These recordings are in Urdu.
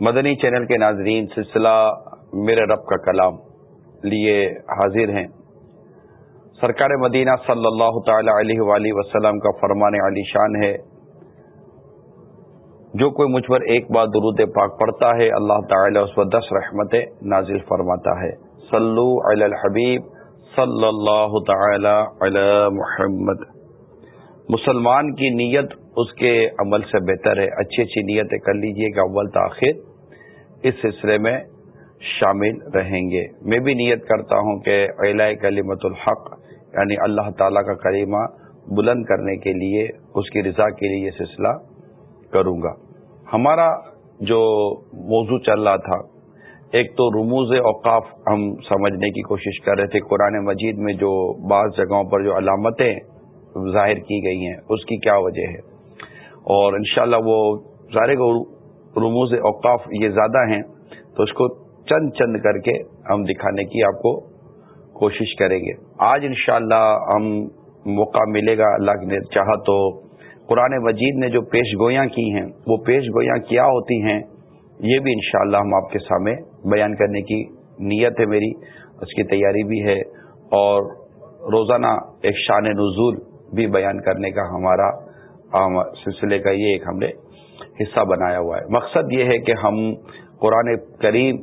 مدنی چینل کے ناظرین، سلسلہ میرے رب کا کلام لیے حاضر ہیں۔ سرکار مدینہ صلی اللہ تعالی علیہ وآلہ وسلم کا فرمان علی شان ہے۔ جو کوئی مجھ پر ایک بار درود پاک پڑھتا ہے، اللہ تعالی اس پر دس رحمت نازل فرماتا ہے۔ صلو علی الحبیب صلی اللہ تعالی علی محمد۔ مسلمان کی نیت اس کے عمل سے بہتر ہے۔ اچھی اچھی نیتیں کر لیجیے کہ اول تاخیر۔ اس سلسلے میں شامل رہیں گے۔ میں بھی نیت کرتا ہوں کہ اعلی کلیمت الحق یعنی اللہ تعالی کا کریمہ بلند کرنے کے لیے، اس کی رضا کے لیے یہ سلسلہ کروں گا۔ ہمارا جو موضوع چل رہا تھا، ایک تو رموز اوقاف ہم سمجھنے کی کوشش کر رہے تھے۔ قرآن مجید میں جو بعض جگہوں پر جو علامتیں ظاہر کی گئی ہیں، اس کی کیا وجہ ہے؟ اور انشاءاللہ وہ ظاہر رموز اوقاف یہ زیادہ ہیں، تو اس کو چند چند کر کے ہم دکھانے کی آپ کو کوشش کریں گے۔ آج انشاءاللہ ہم موقع ملے گا، اللہ نے چاہا تو۔ قرآن مجید نے جو پیش گویاں کی ہیں، وہ پیش گویاں کیا ہوتی ہیں، یہ بھی انشاءاللہ ہم آپ کے سامنے بیان کرنے کی نیت ہے میری۔ اس کی تیاری بھی ہے اور روزانہ ایک شان نزول بھی بیان کرنے کا ہمارا سلسلے کا یہ ایک ہم نے حصہ بنایا ہوا ہے۔ مقصد یہ ہے کہ ہم قرآن کریم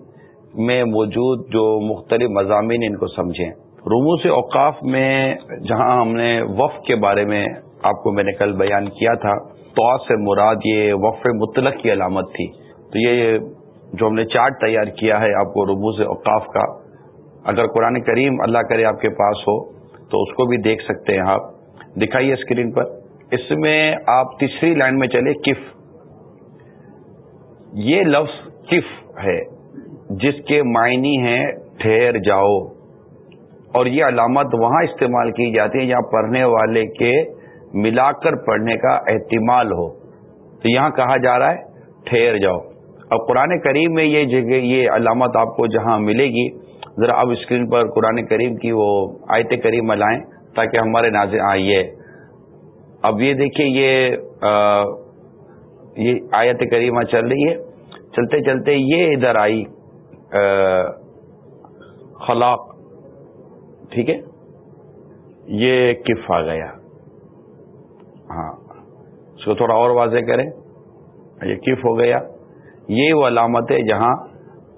میں موجود جو مختلف مضامین ان کو سمجھیں۔ رومو سے اوقاف میں جہاں ہم نے وف کے بارے میں آپ کو میں نے کل بیان کیا تھا، تو سے مراد یہ وف مطلق کی علامت تھی۔ تو یہ جو ہم نے چارٹ تیار کیا ہے آپ کو رومو سے اوقاف کا، اگر قرآن کریم اللہ کرے آپ کے پاس ہو تو اس کو بھی دیکھ سکتے ہیں آپ۔ دکھائیے اسکرین پر۔ اس میں آپ تیسری لائن میں چلے کف۔ یہ لفظ کف ہے، جس کے معنی ہیں ٹھہر جاؤ۔ اور یہ علامت وہاں استعمال کی جاتی ہے جہاں پڑھنے والے کے ملا کر پڑھنے کا احتمال ہو۔ تو یہاں کہا جا رہا ہے، ٹھہر جاؤ۔ اب قرآن کریم میں یہ جگہ، یہ علامت آپ کو جہاں ملے گی، ذرا اب اسکرین پر قرآن کریم کی وہ آیت کریم لائیں تاکہ ہمارے ناظر آئیے۔ اب یہ دیکھیے، یہ یہ آیت کریمہ چل رہی ہے۔ چلتے چلتے یہ ادھر آئی خلاق۔ ٹھیک ہے؟ یہ کف آ گیا۔ ہاں اس کو تھوڑا اور واضح کریں۔ یہ کف ہو گیا۔ یہ وہ علامت ہے جہاں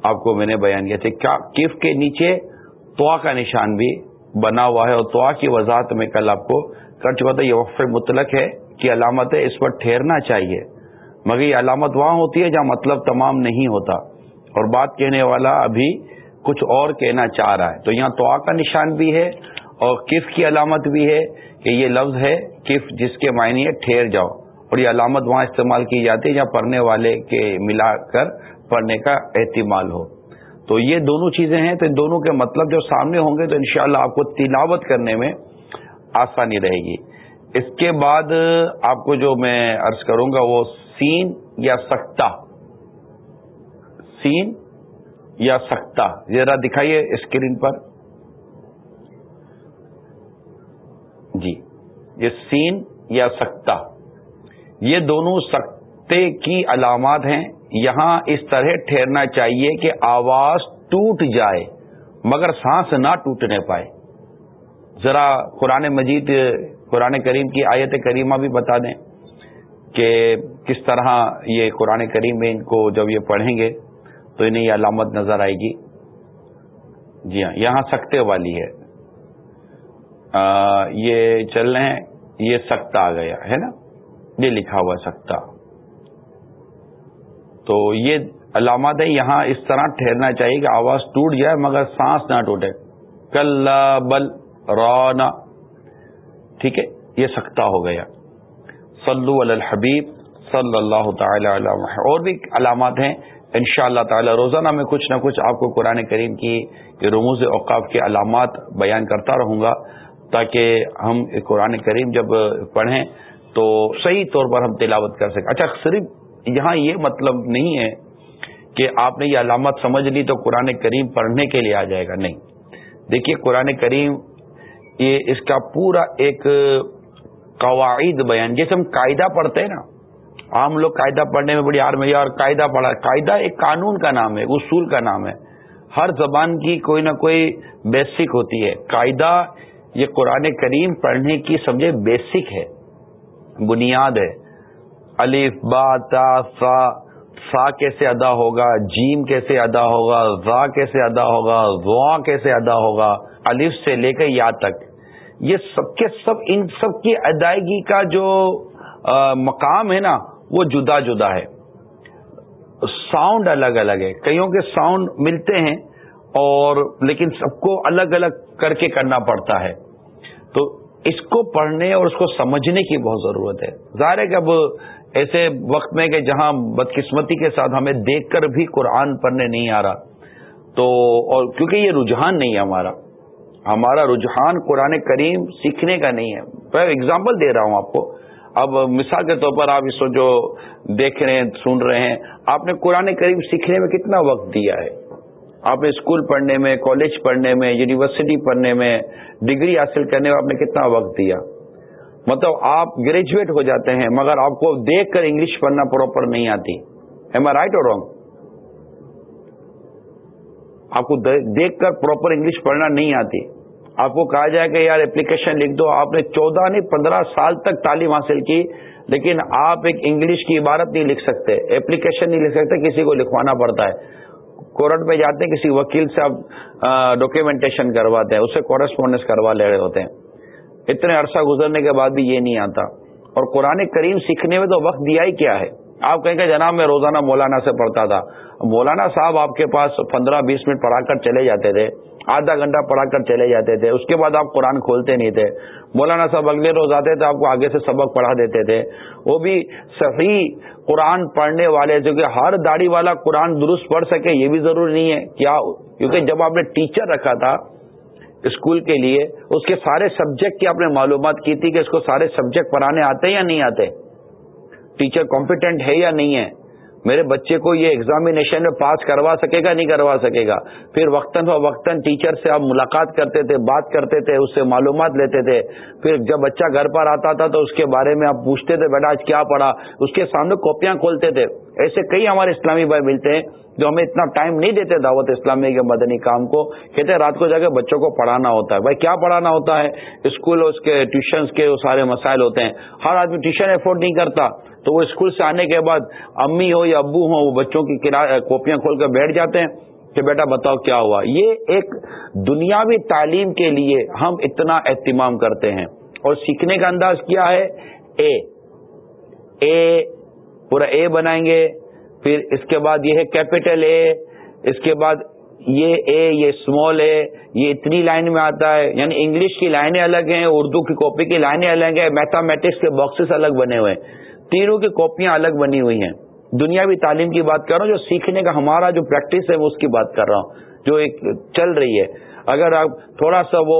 آپ کو میں نے بیان کیا تھا۔ کف کے نیچے توا کا نشان بھی بنا ہوا ہے اور توا کی وضاحت میں کل آپ کو کر چکا تھا یہ وقف مطلق ہے کہ علامت ہے، اس پر ٹھہرنا چاہیے۔ مگر یہ علامت وہاں ہوتی ہے جہاں مطلب تمام نہیں ہوتا۔ اور بات کہنے والا ابھی کچھ اور کہنا چاہ رہا ہے۔ تو یہاں تو کا نشان بھی ہے اور کف کی علامت بھی ہے کہ یہ لفظ ہے کف جس کے معنی ہے ٹھہر جاؤ۔ اور یہ علامت وہاں استعمال کی جاتی ہے جہاں پڑھنے والے کے ملا کر پڑھنے کا احتمال ہو۔ تو یہ دونوں چیزیں ہیں تو ان دونوں کے مطلب جو سامنے ہوں گے تو انشاءاللہ شاء آپ کو تلاوت کرنے میں آسانی رہے گی۔ اس کے بعد آپ کو جو میں عرض کروں گا وہ سین یا سکتا سین یا سکتا ذرا دکھائیے اسکرین پر۔ جی یہ سین یا سکتا یہ دونوں سکتے کی علامات ہیں۔ یہاں اس طرح ٹھہرنا چاہیے کہ آواز ٹوٹ جائے مگر سانس نہ ٹوٹنے پائے۔ ذرا قرآن مجید، قرآن کریم کی آیت کریمہ بھی بتا دیں۔ کہ کس طرح یہ قرآن کریم میں ان کو جب یہ پڑھیں گے تو انہیں یہ علامت نظر آئے گی۔ جی ہاں یہاں سکتے والی ہے۔ آ, یہ چل رہے ہیں یہ سکتا آ گیا ہے نا؟ یہ لکھا ہوا سکتا تو یہ علامات ہے یہاں اس طرح ٹھہرنا چاہیے کہ آواز ٹوٹ جائے مگر سانس نہ ٹوٹے۔ کل بل رونا ٹھیک ہے یہ سکتا ہو گیا۔ صلو علی الحبیب صلی اللہ تعالی علیہ اور بھی علامات ہیں۔ ان شاء اللہ تعالی روزانہ میں کچھ نہ کچھ آپ کو قرآن کریم کی رموز اوقاف کے علامات بیان کرتا رہوں گا تاکہ ہم قرآن کریم جب پڑھیں تو صحیح طور پر ہم تلاوت کر سکیں۔ اچھا صرف یہاں یہ مطلب نہیں ہے کہ آپ نے یہ علامت سمجھ لی تو قرآن کریم پڑھنے کے لیے آ جائے گا۔ نہیں۔ دیکھیے، قرآن کریم یہ اس کا پورا ایک قواعد بیان۔ جیسے ہم قاعدہ پڑھتے ہیں نا، عام لوگ قاعدہ پڑھنے میں بڑی آرمی اور قاعدہ پڑھا، قاعدہ ایک قانون کا نام ہے، اصول کا نام ہے۔ ہر زبان کی کوئی نہ کوئی بیسک ہوتی ہے۔ قاعدہ یہ قرآن کریم پڑھنے کی، سمجھے، بیسک ہے، بنیاد ہے۔ الف، با، تا سا سا کیسے ادا ہوگا، جیم کیسے ادا ہوگا زا کیسے ادا ہوگا زوا کیسے ادا ہوگا، الف سے لے کے یا تک۔ یہ سب کے سب ان سب کی ادائیگی کا جو مقام ہے نا، وہ جدا جدا ہے۔ ساؤنڈ الگ الگ ہے۔ کئیوں کے ساؤنڈ ملتے ہیں اور لیکن سب کو الگ الگ کر کے کرنا پڑتا ہے۔ تو اس کو پڑھنے اور اس کو سمجھنے کی بہت ضرورت ہے۔ ظاہر ہے کہ اب ایسے وقت میں کہ جہاں بدقسمتی کے ساتھ ہمیں دیکھ کر بھی قرآن پڑھنے نہیں آ رہا، تو اور کیونکہ یہ رجحان نہیں ہے ہمارا ہمارا رجحان قرآن کریم سیکھنے کا نہیں ہے۔ میں اگزامپل دے رہا ہوں آپ کو۔ اب مثال کے طور پر آپ اس کو جو دیکھ رہے ہیں، سن رہے ہیں، آپ نے قرآن کریم سیکھنے میں کتنا وقت دیا ہے؟ آپ نے اسکول پڑھنے میں، کالج پڑھنے میں، یونیورسٹی پڑھنے میں، ڈگری حاصل کرنے میں آپ نے کتنا وقت دیا؟ مطلب آپ گریجویٹ ہو جاتے ہیں، مگر آپ کو دیکھ کر انگلش پڑھنا پراپر نہیں آتی۔ ایم آئی رائٹ اور رانگ آپ کو دیکھ کر پراپر انگلش پڑھنا نہیں آتی۔ آپ کو کہا جائے کہ یار اپلیکیشن لکھ دو، آپ نے چودہ نہیں، پندرہ سال تک تعلیم حاصل کی، لیکن آپ ایک انگلش کی عبارت نہیں لکھ سکتے اپلیکیشن نہیں لکھ سکتے، کسی کو لکھوانا پڑتا ہے۔ کورٹ میں جاتے ہیں، کسی وکیل سے آپ ڈاکیومنٹیشن کرواتے ہیں اس سے کورسپونڈنس کروا لے رہے ہوتے ہیں۔ اتنے عرصہ گزرنے کے بعد بھی یہ نہیں آتا۔ اور قرآن کریم سیکھنے میں تو وقت دیا ہی کیا ہے؟ آپ کہیں کہ جناب میں روزانہ مولانا سے پڑھتا تھا۔ مولانا صاحب آپ کے پاس پندرہ بیس منٹ پڑھا کر چلے جاتے تھے۔ آدھا گھنٹہ پڑھا کر چلے جاتے تھے۔ اس کے بعد آپ قرآن کھولتے نہیں تھے۔ مولانا صاحب اگلے روز آتے تھے، آپ کو آگے سے سبق پڑھا دیتے تھے۔ وہ بھی صحیح قرآن پڑھنے والے جو کہ ہر داڑھی والا قرآن درست پڑھ سکے، یہ بھی ضروری نہیں ہے۔ کیا؟ کیونکہ جب آپ نے ٹیچر رکھا تھا اسکول کے لیے، اس کے سارے سبجیکٹ کی آپ نے معلومات کی تھی کہ اس کو سارے سبجیکٹ پڑھانے آتے یا نہیں آتے۔ ٹیچر کمپیٹنٹ ہے یا نہیں ہے، میرے بچے کو یہ ایگزامینیشن میں پاس کروا سکے گا، نہیں کروا سکے گا؟ پھر وقتاً وقتاً ٹیچر سے آپ ملاقات کرتے تھے، بات کرتے تھے، اس سے معلومات لیتے تھے۔ پھر جب بچہ گھر پر آتا تھا تو اس کے بارے میں آپ پوچھتے تھے، بیٹا، آج کیا پڑھا؟ اس کے سامنے کاپیاں کھولتے تھے۔ ایسے کئی ہمارے اسلامی بھائی ملتے ہیں۔ جو ہمیں اتنا ٹائم نہیں دیتے دعوت اسلامی کے مدنی کام کو، کہتے ہیں رات کو جا کے بچوں کو پڑھانا ہوتا ہے۔ بھائی، کیا پڑھانا ہوتا ہے؟ اسکول اس کے ٹیوشنس کے وہ سارے مسائل ہوتے ہیں۔ ہر آدمی ٹیوشن افورڈ نہیں کرتا۔ تو وہ اسکول سے آنے کے بعد امی ہو یا ابو ہو وہ بچوں کی کاپیاں کھول کر بیٹھ جاتے ہیں کہ بیٹا بتاؤ کیا ہوا۔ یہ ایک دنیاوی تعلیم کے لیے ہم اتنا اہتمام کرتے ہیں۔ اور سیکھنے کا انداز کیا ہے؟ اے اے پورا اے بنائیں گے۔ پھر اس کے بعد یہ ہے کیپیٹل اے اس کے بعد یہ اے یہ اسمال اے یہ اتنی لائن میں آتا ہے یعنی انگلش کی لائنیں الگ ہیں، اردو کی کاپی کی لائنیں الگ ہیں میتھمیٹکس کے باکسز الگ بنے ہوئے ہیں۔ تینوں کی کاپیاں الگ بنی ہوئی ہیں۔ دنیاوی تعلیم کی بات کر رہا ہوں، جو سیکھنے کا ہمارا جو پریکٹس ہے، وہ اس کی بات کر رہا ہوں، جو ایک چل رہی ہے۔ اگر آپ تھوڑا سا وہ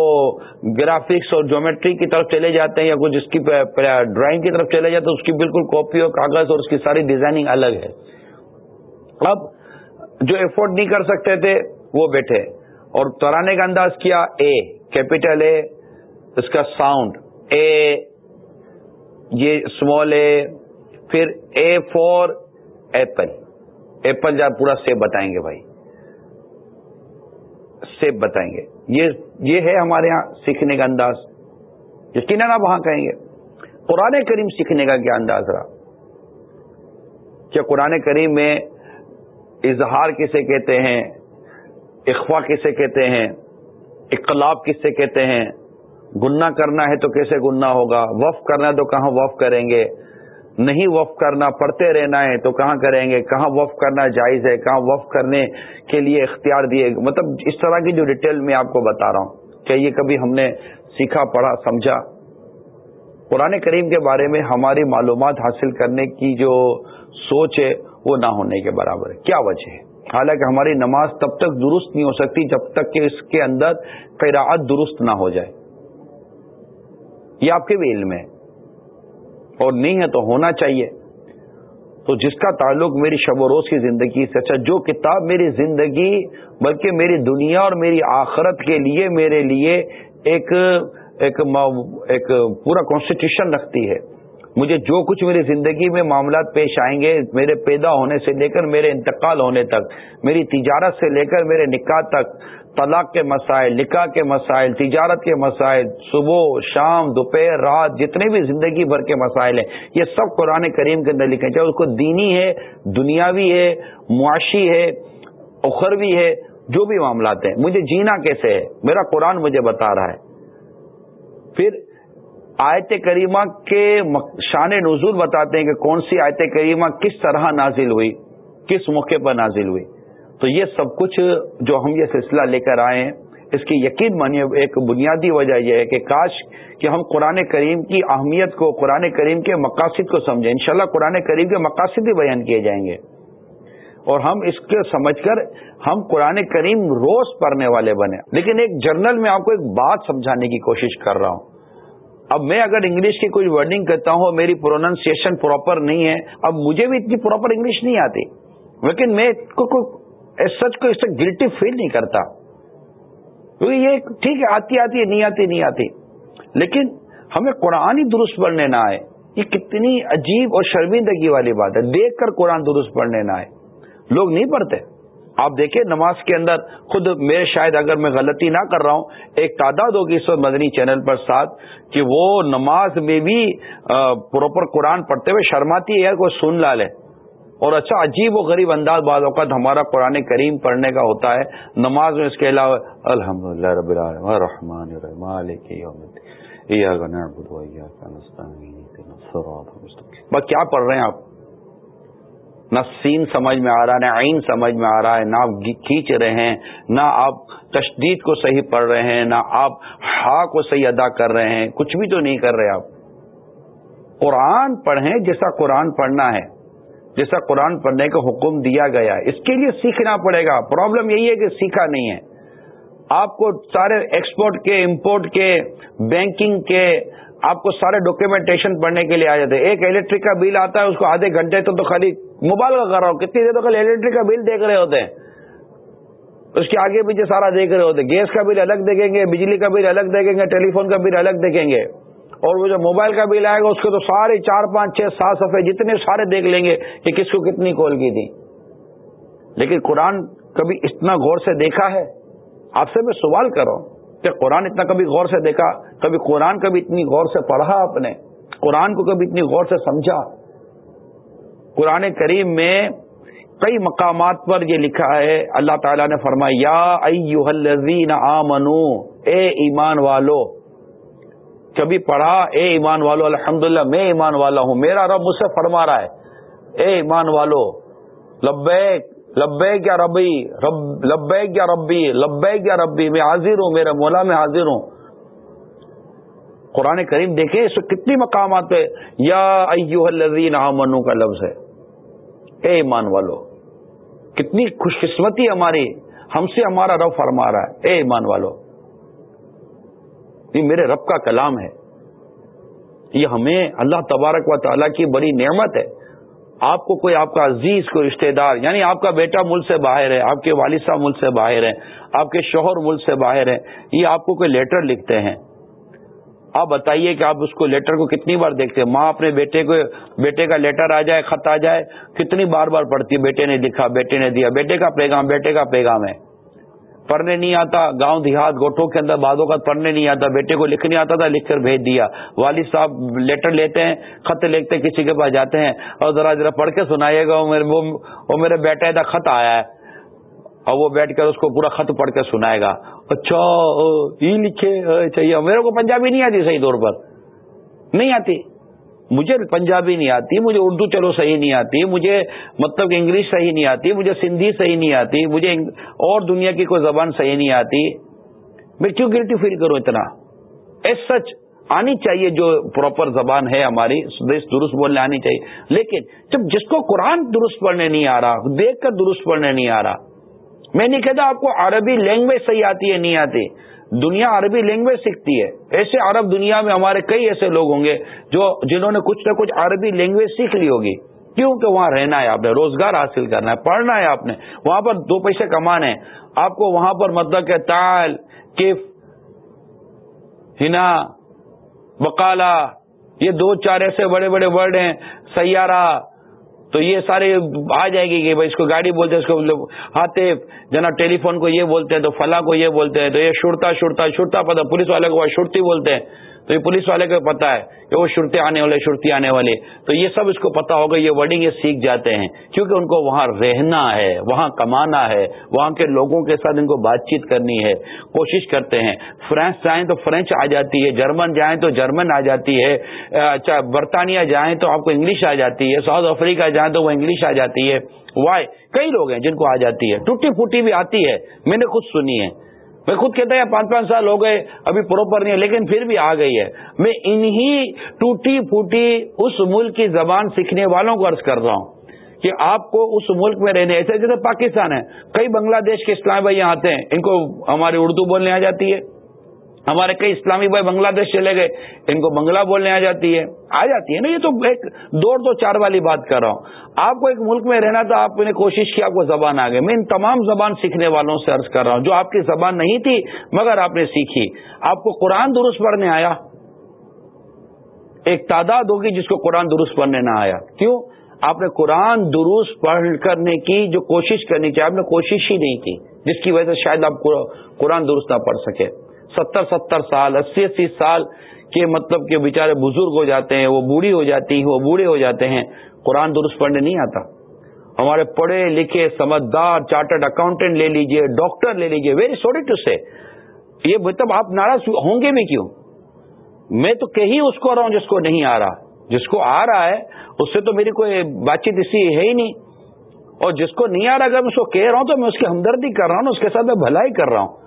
گرافکس اور جیومیٹری کی طرف چلے جاتے ہیں، یا کچھ اس کی ڈرائنگ کی طرف چلے جاتے ہیں اس کی بالکل کاپی اور کاغذ اور اس کی ساری ڈیزائننگ الگ ہے۔ اب جو افورڈ نہیں کر سکتے تھے، وہ بیٹھے۔ اور ترانے کا انداز کیا اے کیپیٹل اے اس کا ساؤنڈ اے یہ اسمال اے پھر اے فور ایپل ایپل جا پورا سیب بتائیں گے بھائی۔ سیب بتائیں گے۔ یہ یہ ہے ہمارے یہاں سیکھنے کا انداز۔ یقیناً آپ وہاں کہیں گے، قرآن کریم سیکھنے کا کیا انداز رہا؟ کیا قرآن کریم میں اظہار کسے کہتے ہیں؟ اخوا کسے کہتے ہیں؟ اقلاب کسے کہتے ہیں؟ گنا کرنا ہے تو کیسے گنا ہوگا؟ وف کرنا ہے تو کہاں وف کریں گے؟ نہیں وف کرنا، پڑھتے رہنا ہے تو کہاں کریں گے؟ کہاں وف کرنا جائز ہے؟ کہاں وف کرنے کے لیے اختیار دیے؟ مطلب اس طرح کی جو ڈیٹیل میں آپ کو بتا رہا ہوں کہ یہ کبھی ہم نے سیکھا، پڑھا، سمجھا۔ قرآن کریم کے بارے میں ہماری معلومات حاصل کرنے کی جو سوچ ہے وہ نہ ہونے کے برابر ہے۔ کیا وجہ ہے؟ حالانکہ ہماری نماز تب تک درست نہیں ہو سکتی جب تک کہ اس کے اندر قراعت درست نہ ہو جائے۔ یہ آپ کے بھی علم ہے۔ اور نہیں ہے تو ہونا چاہیے۔ تو جس کا تعلق میری شب و روز کی زندگی سے اچھا جو کتاب میری زندگی، بلکہ میری دنیا اور میری آخرت کے لیے میرے لیے ایک ایک ایک پورا کانسٹیٹیوشن رکھتی ہے۔ مجھے جو کچھ میری زندگی میں معاملات پیش آئیں گے، میرے پیدا ہونے سے لے کر میرے انتقال ہونے تک، میری تجارت سے لے کر میرے نکاح تک، طلاق کے مسائل، نکاح کے مسائل، تجارت کے مسائل، صبح، شام، دوپہر، رات، جتنے بھی زندگی بھر کے مسائل ہیں، یہ سب قرآن کریم کے اندر لکھے چاہے اس کو دینی ہے، دنیاوی ہے، معاشی ہے، اخروی ہے، جو بھی معاملات ہیں۔ مجھے جینا کیسے ہے؟ میرا قرآن مجھے بتا رہا ہے۔ پھر آیت کریمہ کے شان نزول بتاتے ہیں کہ کون سی آیت کریمہ کس طرح نازل ہوئی، کس موقع پر نازل ہوئی۔ تو یہ سب کچھ جو ہم یہ سلسلہ لے کر آئے ہیں، اس کی یقین مانی، ایک بنیادی وجہ یہ ہے کہ کاش کہ ہم قرآن کریم کی اہمیت کو، قرآن کریم کے مقاصد کو سمجھیں۔ انشاءاللہ قرآن کریم کے مقاصد بھی بیان کیے جائیں گے۔ اور ہم اس کے سمجھ کر ہم قرآن کریم روز پڑھنے والے بنے۔ لیکن ایک جرنل میں آپ کو ایک بات سمجھانے کی کوشش کر رہا ہوں۔ اب میں اگر انگلش کی کوئی ورڈنگ کرتا ہوں میری پروننسیشن پراپر نہیں ہے، اب مجھے بھی اتنی پراپر انگلش نہیں آتی۔ لیکن میں سچ کو اس سے گلٹی فیل نہیں کرتا۔ کیونکہ یہ ٹھیک ہے، آتی آتی ہے نہیں آتی نہیں آتی۔ لیکن ہمیں قرآن ہی درست پڑھنے نہ آئے۔ یہ کتنی عجیب اور شرمندگی والی بات ہے۔ دیکھ کر قرآن درست پڑھنے نہ آئے۔ لوگ نہیں پڑھتے۔ آپ دیکھیں نماز کے اندر خود میں شاید اگر میں غلطی نہ کر رہا ہوں، ایک تعداد ہوگی اس وقت مدنی چینل پر ساتھ کہ وہ نماز میں بھی پراپر قرآن پڑھتے ہوئے شرماتی ہے کوئی سن لا لے اور اچھا عجیب و غریب انداز بعض اوقات ہمارا قرآن کریم پڑھنے کا ہوتا ہے، نماز میں اس کے علاوہ۔ الحمد للہ رب الرحمن کیا پڑھ رہے ہیں آپ؟ نہ سین سمجھ میں آ رہا ہے، نہ عین سمجھ میں آ رہا ہے، نہ آپ کھینچ رہے ہیں، نہ آپ تشدید کو صحیح پڑھ رہے ہیں، نہ آپ ہا کو صحیح ادا کر رہے ہیں، کچھ بھی تو نہیں کر رہے آپ۔ قرآن پڑھیں جیسا قرآن پڑھنا ہے، جیسا قرآن پڑھنے کا حکم دیا گیا ہے۔ اس کے لیے سیکھنا پڑے گا۔ پرابلم یہی ہے کہ سیکھا نہیں ہے۔ آپ کو سارے ایکسپورٹ کے امپورٹ کے بینکنگ کے، آپ کو سارے ڈاکیومنٹیشن پڑھنے کے لیے آ جاتے ہیں۔ ایک الیکٹرک کا بل آتا ہے، اس کو آدھے گھنٹے تو خالی موبائل کا کر رہا ہوں۔ کتنی دیر تو کل الیکٹرک کا بل دیکھ رہے ہوتے ہیں۔ اس کے آگے پیچھے سارا دیکھ رہے ہوتے ہیں۔ گیس کا بل الگ دیکھیں گے، بجلی کا بل الگ دیکھیں گے ٹیلی فون کا بل الگ دیکھیں گے۔ اور وہ جو موبائل کا بل آئے گا، اس کے تو سارے چار پانچ چھ سات سفے جتنے سارے دیکھ لیں گے کہ کس کو کتنی کال کی تھی۔ لیکن قرآن کبھی اتنا غور سے دیکھا ہے؟ آپ سے میں سوال کروں کہ قرآن اتنا کبھی غور سے دیکھا؟ کبھی قرآن کبھی اتنی غور سے پڑھا آپ نے؟ قرآن کو کبھی اتنی غور سے سمجھا؟ قرآن کریم میں کئی مقامات پر یہ لکھا ہے، اللہ تعالیٰ نے فرمایا، یا آمنو، اے ایمان والو، کبھی پڑھا، اے ایمان والو الحمد میں ایمان والا ہوں، میرا رب مجھ سے فرما رہا ہے۔ اے ایمان والو، لبیک لبیک یا ربی، رب، لبیک یا ربی، لبیک یا ربی، میں حاضر ہوں میرا مولا میں حاضر ہوں۔ قرآن کریم دیکھیں اس کتنی مقامات پہ یا ایوہ الذین آمنو کا لفظ ہے۔ اے ایمان والو، کتنی خوش قسمتی ہماری، ہم سے ہمارا رب فرما رہا ہے۔ اے ایمان والو، یہ میرے رب کا کلام ہے۔ یہ ہمیں اللہ تبارک و تعالیٰ کی بڑی نعمت ہے۔ آپ کو کوئی، آپ کا عزیز کوئی رشتہ دار یعنی آپ کا بیٹا ملک سے باہر ہے، آپ کے والد صاحب ملک سے باہر ہیں، آپ کے شوہر ملک سے باہر ہیں، یہ آپ کو کوئی لیٹر لکھتے ہیں۔ آپ بتائیے کہ آپ اس کو لیٹر کو کتنی بار دیکھتے ہیں؟ ماں اپنے بیٹے کو بیٹے کا لیٹر آ جائے، خط آ جائے، کتنی بار بار پڑھتی ہے؟ بیٹے نے لکھا، بیٹے نے دیا، بیٹے کا پیغام، بیٹے کا پیغام ہے۔ پڑھنے نہیں آتا، گاؤں دیہات گوٹھوں کے اندر بعدوں کا پڑھنے نہیں آتا، بیٹے کو لکھنے آتا تھا، لکھ کر بھیج دیا۔ والد صاحب لیٹر لیتے ہیں، خط لکھتے، کسی کے پاس جاتے ہیں، اور ذرا ذرا پڑھ کے سنائیے گا وہ میرے بیٹے کا خط آیا ہے۔ اور وہ بیٹھ کر اس کو پورا خط پڑھ کے سنائے گا۔ اچھا یہ لکھے چاہیے۔ میرے کو پنجابی نہیں آتی صحیح طور پر۔ نہیں آتی۔ مجھے پنجابی نہیں آتی، مجھے اردو چلو صحیح نہیں آتی، مجھے مطلب انگلش صحیح نہیں آتی، مجھے سندھی صحیح نہیں آتی، مجھے اور دنیا کی کوئی زبان صحیح نہیں آتی۔ میں کیوں گلٹی فیل کروں اتنا؟ ایس سچ آنی چاہیے جو پراپر زبان ہے ہماری درست بولنے آنی چاہیے۔ لیکن جب جس کو قرآن درست پڑھنے نہیں آ رہا، دیکھ کر درست پڑھنے نہیں آ رہا میں نہیں کہتا آپ کو عربی لینگویج صحیح آتی ہے، نہیں آتی۔ دنیا عربی لینگویج سیکھتی ہے۔ ایسے عرب دنیا میں ہمارے کئی ایسے لوگ ہوں گے جو جنہوں نے کچھ نہ کچھ عربی لینگویج سیکھ لی ہوگی۔ کیوں کہ وہاں رہنا ہے آپ نے، روزگار حاصل کرنا ہے، پڑھنا ہے آپ نے۔ وہاں پر دو پیسے کمانے آپ کو وہاں پر مطلب کہ تال کف ہنا بکالا یہ دو چار ایسے بڑے بڑے ورڈ ہیں، سیارہ تو یہ سارے آ جائے گی کہ بھائی اس کو گاڑی بولتے ہیں، اس کو مطلب ہاتھ جنا ٹیلی فون کو یہ بولتے ہیں، تو فلاں کو یہ بولتے ہیں، تو یہ شرتا شرتا شرتا پتا پولیس والے کو شرتی بولتے ہیں۔ تو یہ پولیس والے کو پتا ہے کہ وہ شرتے آنے والے شرتی آنے والے۔ تو یہ سب اس کو پتا ہوگا، یہ ورڈنگ یہ سیکھ جاتے ہیں۔ کیونکہ ان کو وہاں رہنا ہے، وہاں کمانا ہے، وہاں کے لوگوں کے ساتھ ان کو بات چیت کرنی ہے، کوشش کرتے ہیں۔ فرانس جائیں تو فرینچ آ جاتی ہے، جرمن جائیں تو جرمن آ جاتی ہے اچھا برطانیہ جائیں تو آپ کو انگلش آ جاتی ہے، ساؤتھ افریقہ جائیں تو وہ انگلش آ جاتی ہے۔ وائی کئی لوگ ہیں جن کو آ جاتی ہے۔ ٹوٹی پھوٹی بھی آتی ہے، میں نے خود سنی ہے۔ میں خود کہتا ہے پانچ پانچ سال ہو گئے، ابھی پروپر نہیں ہے، لیکن پھر بھی آ گئی ہے۔ میں انہی ٹوٹی پھوٹی اس ملک کی زبان سیکھنے والوں کو عرض کر رہا ہوں کہ آپ کو اس ملک میں رہنے، ایسے جیسے پاکستان ہے، کئی بنگلہ دیش کے اسلام بھائی یہاں آتے ہیں، ان کو ہماری اردو بولنے آ جاتی ہے۔ ہمارے کئی اسلامی بھائی بنگلہ دیش چلے گئے، ان کو بنگلہ بولنے آ جاتی ہے۔ آ جاتی ہے نا، یہ تو ایک دوڑ دو چار والی بات کر رہا ہوں۔ آپ کو ایک ملک میں رہنا تھا آپ نے کوشش کی، آپ کو زبان آ گئی۔ میں ان تمام زبان سیکھنے والوں سے عرض کر رہا ہوں، جو آپ کی زبان نہیں تھی، مگر آپ نے سیکھی۔ آپ کو قرآن درست پڑھنے آیا۔ ایک تعداد ہوگی جس کو قرآن درست پڑھنے نہ آیا۔ کیوں؟ آپ نے قرآن درست پڑھ کرنے کی جو کوشش کرنی چاہیے آپ نے کوشش ہی نہیں کی، جس کی وجہ سے شاید آپ قرآن درست نہ پڑھ سکے۔ ستر ستر سال، اسی اسی سال کے مطلب کہ بےچارے بزرگ ہو جاتے ہیں، وہ بوڑھی ہو جاتی ہیں وہ بوڑھے ہو جاتے ہیں، قرآن درست پڑھنے نہیں آتا۔ ہمارے پڑھے لکھے سمجھدار، چارٹرڈ اکاؤنٹنٹ لے لیجیے، ڈاکٹر لے لیجیے ویری سوری ٹو سے یہ مطلب آپ ناراض ہوں گے بھی کیوں؟ میں تو کہیں اس کو رہا ہوں جس کو نہیں آ رہا۔ جس کو آ رہا ہے، اس سے تو میری کوئی بات چیت اسی ہے ہی نہیں۔ اور جس کو نہیں آ رہا، اگر میں اس کو کہہ رہا ہوں تو میں اس کی ہمدردی کر رہا ہوں، اس کے ساتھ میں بھلائی کر رہا ہوں۔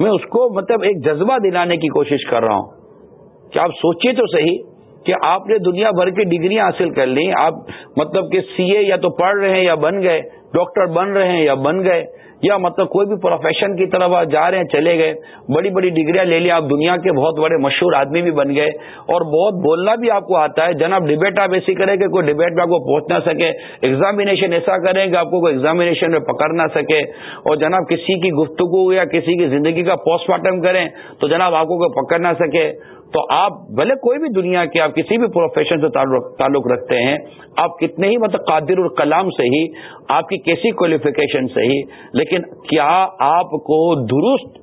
میں اس کو مطلب ایک جذبہ دلانے کی کوشش کر رہا ہوں کہ آپ سوچیے تو صحیح کہ آپ نے دنیا بھر کی ڈگریاں حاصل کر لی آپ مطلب کہ سی اے یا تو پڑھ رہے ہیں یا بن گئے، ڈاکٹر بن رہے ہیں یا بن گئے، یا مطلب کوئی بھی پروفیشن کی طرف جا رہے ہیں، چلے گئے، بڑی بڑی ڈگریاں لے لی آپ دنیا کے بہت بڑے مشہور آدمی بھی بن گئے، اور بہت بولنا بھی آپ کو آتا ہے۔ جناب ڈبیٹ آپ ایسی کریں کہ کوئی ڈبیٹ میں آپ کو پہنچ نہ سکے ایگزامینیشن ایسا کریں کہ آپ کو کوئی ایگزامینیشن میں پکڑ نہ سکے۔ اور جناب کسی کی گفتگو یا کسی کی زندگی کا پوسٹ مارٹم کریں تو جناب آپ کو کوئی پکڑ نہ سکے۔ تو آپ بھلے کوئی بھی دنیا کے آپ کسی بھی پروفیشن سے تعلق رکھتے ہیں، آپ کتنے ہی مطلب قادر الکلام سے ہی، آپ کی کیسی کوالیفیکیشن سے ہی، لیکن کیا آپ کو درست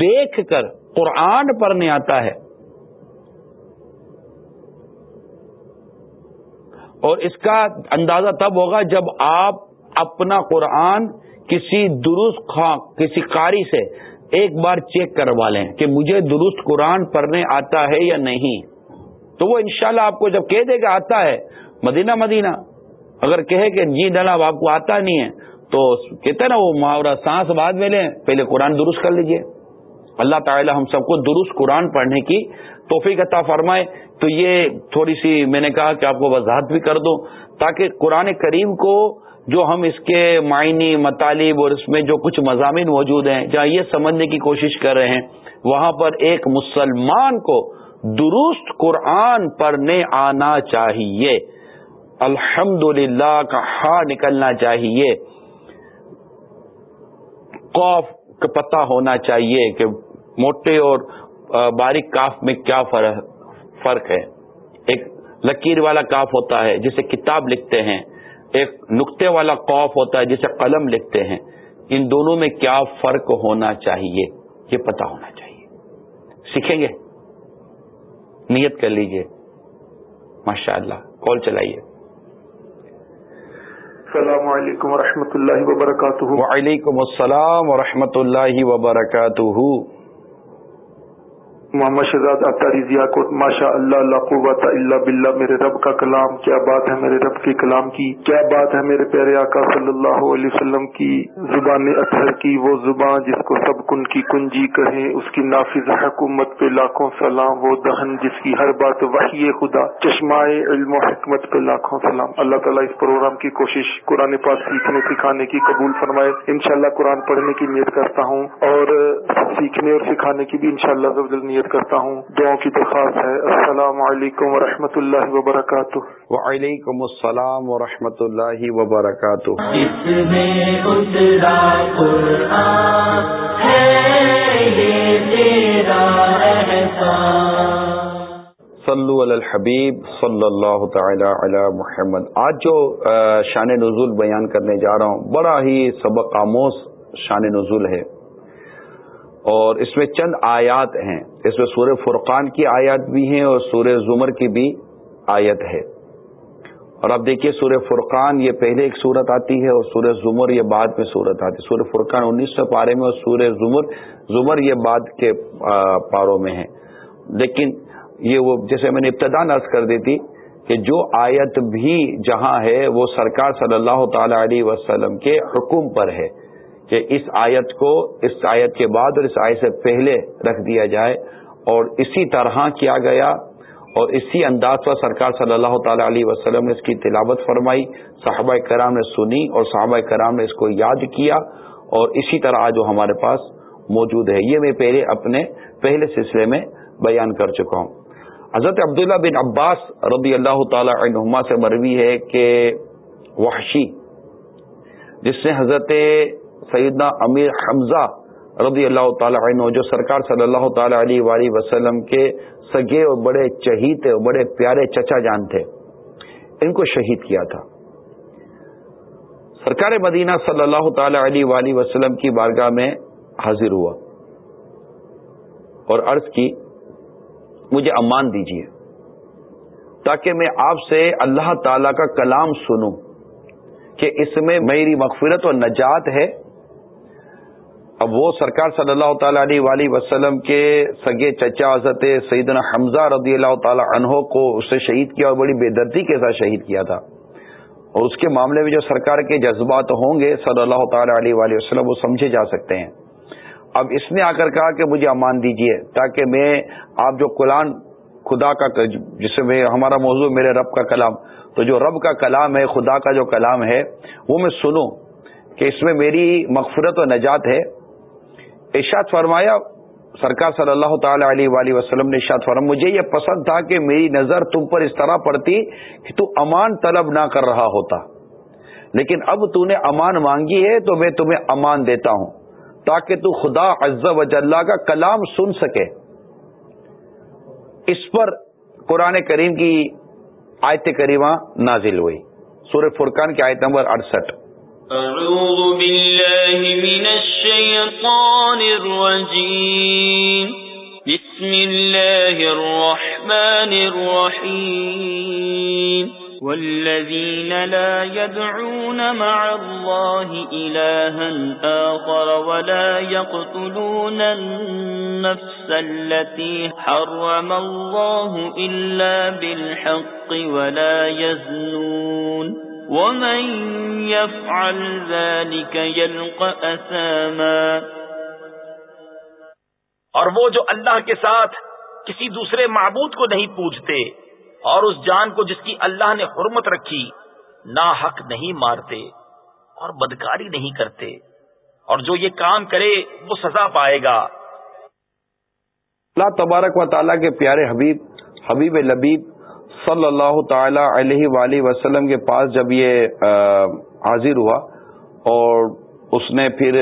دیکھ کر قرآن پڑھنے آتا ہے؟ اور اس کا اندازہ تب ہوگا جب آپ اپنا قرآن کسی درست کسی قاری سے ایک بار چیک کروا لیں کہ مجھے درست قرآن پڑھنے آتا ہے یا نہیں۔ تو وہ انشاءاللہ آپ کو جب کہہ دے گا آتا ہے، مدینہ مدینہ۔ اگر کہے کہ جی جناب، آپ کو آتا نہیں ہے، تو کہتے ہیں نا، وہ محاورہ سانس بعد میں لیں، پہلے قرآن درست کر لیجیے۔ اللہ تعالی ہم سب کو درست قرآن پڑھنے کی توفیق عطا فرمائے۔ تو یہ تھوڑی سی میں نے کہا کہ آپ کو وضاحت بھی کر دوں، تاکہ قرآن کریم کو جو ہم اس کے معنی، مطالب اور اس میں جو کچھ مضامین موجود ہیں، جہاں یہ سمجھنے کی کوشش کر رہے ہیں، وہاں پر ایک مسلمان کو درست قرآن پڑھنے آنا چاہیے۔ الحمد کا ہا نکلنا چاہیے۔ قوف کا پتہ ہونا چاہیے کہ موٹے اور باریک کاف میں کیا فرق ہے۔ ایک لکیر والا کاف ہوتا ہے جسے کتاب لکھتے ہیں۔ ایک نقطے والا قوف ہوتا ہے جسے قلم لکھتے ہیں۔ ان دونوں میں کیا فرق ہونا چاہیے؟ یہ پتا ہونا چاہیے۔ سیکھیں گے؟ نیت کر لیجیے۔ ماشاء اللہ کال چلائیے۔ السلام علیکم ورحمۃ اللہ وبرکاتہ۔ وعلیکم السلام ورحمۃ اللہ وبرکاتہ۔ محمد شہزاد اطاری ضیا کو ماشاء اللہ اللہ قوت اللہ بلّہ میرے رب کا کلام، کیا بات ہے میرے رب کے کلام کی؟ کیا بات ہے میرے پیارے آقا صلی اللہ علیہ وسلم کی زبان اطہر کی؟ وہ زبان جس کو سب کن کی کنجی کہیں، اس کی نافذ حکومت پہ لاکھوں سلام، وہ دہن جس کی ہر بات وحی خدا، چشمائے علم و حکمت پہ لاکھوں سلام۔ اللہ تعالیٰ اس پروگرام کی کوشش قرآن پاک سیکھنے، سکھانے کی قبول فرمائے۔ انشاءاللہ قرآن پڑھنے کی نیت کرتا ہوں اور سیکھنے اور سکھانے کی بھی انشاءاللہ شاء اللہ نیت کرتا ہوں۔ دعاؤں کی درخواست ہے۔ السلام علیکم و اللہ وبرکاتہ۔ وعلیکم السلام و اللہ وبرکاتہ۔ صلو علی الحبیب صلی اللہ تعالی علی محمد۔ آج جو شان نزول بیان کرنے جا رہا ہوں بڑا ہی سبق آموز شان نزول ہے۔ اور اس میں چند آیات ہیں۔ اس میں سورہ فرقان کی آیات بھی ہیں اور سورہ زمر کی بھی آیت ہے۔ اور اب دیکھیے سورہ فرقان، یہ پہلے ایک صورت آتی ہے اور سورہ زمر یہ بعد میں صورت آتی ہے۔ سورہ فرقان انیس سو پارے میں اور سورہ زمر زمر یہ بعد کے پاروں میں ہے لیکن یہ وہ، جیسے میں نے ابتدا نرض کر دی تھی کہ جو آیت بھی جہاں ہے وہ سرکار صلی اللہ تعالی علیہ وسلم کے حکم پر ہے۔ کہ اس آیت کو اس آیت کے بعد اور اس آیت سے پہلے رکھ دیا جائے اور اسی طرح کیا گیا اور اسی انداز پر سرکار صلی اللہ تعالی علیہ وسلم نے اس کی تلاوت فرمائی، صحابہ کرام نے سنی اور صحابہ کرام نے اس کو یاد کیا اور اسی طرح جو ہمارے پاس موجود ہے۔ یہ میں پہلے اپنے پہلے سلسلے میں بیان کر چکا ہوں۔ حضرت عبداللہ بن عباس رضی اللہ تعالی عنہما سے مروی ہے کہ وحشی، جس نے حضرت سیدنا امیر حمزہ رضی اللہ تعالی عنہ، جو سرکار صلی اللہ تعالی علیہ وآلہ وسلم کے سگے اور بڑے چہیتے اور بڑے پیارے چچا جان تھے، ان کو شہید کیا تھا۔ سرکار مدینہ صلی اللہ تعالی علیہ وآلہ وسلم کی بارگاہ میں حاضر ہوا اور عرض کی، مجھے امان دیجیے تاکہ میں آپ سے اللہ تعالی کا کلام سنوں کہ اس میں میری مغفرت و نجات ہے اب وہ سرکار صلی اللہ تعالی علیہ وآلہ وسلم کے سگے چچا حضرت سیدنا حمزہ رضی اللہ تعالی عنہ کو اس سے شہید کیا اور بڑی بے دردی کے ساتھ شہید کیا تھا۔ اور اس کے معاملے میں جو سرکار کے جذبات ہوں گے صلی اللہ تعالی علیہ وآلہ وسلم وہ سمجھے جا سکتے ہیں۔ اب اس نے آ کر کہا کہ مجھے امان دیجیے تاکہ میں آپ جو قرآن خدا کا جس میں ہمارا موضوع میرے رب کا کلام، تو جو رب کا کلام ہے، خدا کا جو کلام ہے، وہ میں سنوں کہ اس میں میری مغفرت و نجات ہے۔ ارشاد فرمایا، سرکار صلی اللہ تعالی علیہ وآلہ وسلم نے ارشاد فرما مجھے یہ پسند تھا کہ میری نظر تم پر اس طرح پڑتی کہ تو امان طلب نہ کر رہا ہوتا۔ لیکن اب تو نے امان مانگی ہے تو میں تمہیں امان دیتا ہوں، تاکہ تو خدا عز و جلہ کا کلام سن سکے۔ اس پر قرآن کریم کی آیت کریمہ نازل ہوئی۔ سورہ فرقان کی آیت نمبر اڑسٹھ۔ اعوذ باللہ بسم اللہ الرحمن الرحیم والذين لا يدعون مع الله إلها آخر ولا يقتلون النفس التي حرم الله إلا بالحق ولا يزنون. ومن يفعل ذلك يلقى أساما اور وہ جو اللہ کے ساتھ کسی دوسرے معبود کو نہیں پوچھتے اور اس جان کو جس کی اللہ نے حرمت رکھی نہ حق نہیں مارتے اور بدکاری نہیں کرتے اور جو یہ کام کرے وہ سزا پائے گا۔ اللہ تبارک و تعالیٰ کے پیارے حبیب حبیب لبیب صلی اللہ تعالی علیہ وآلہ وسلم کے پاس جب یہ حاضر ہوا اور اس نے پھر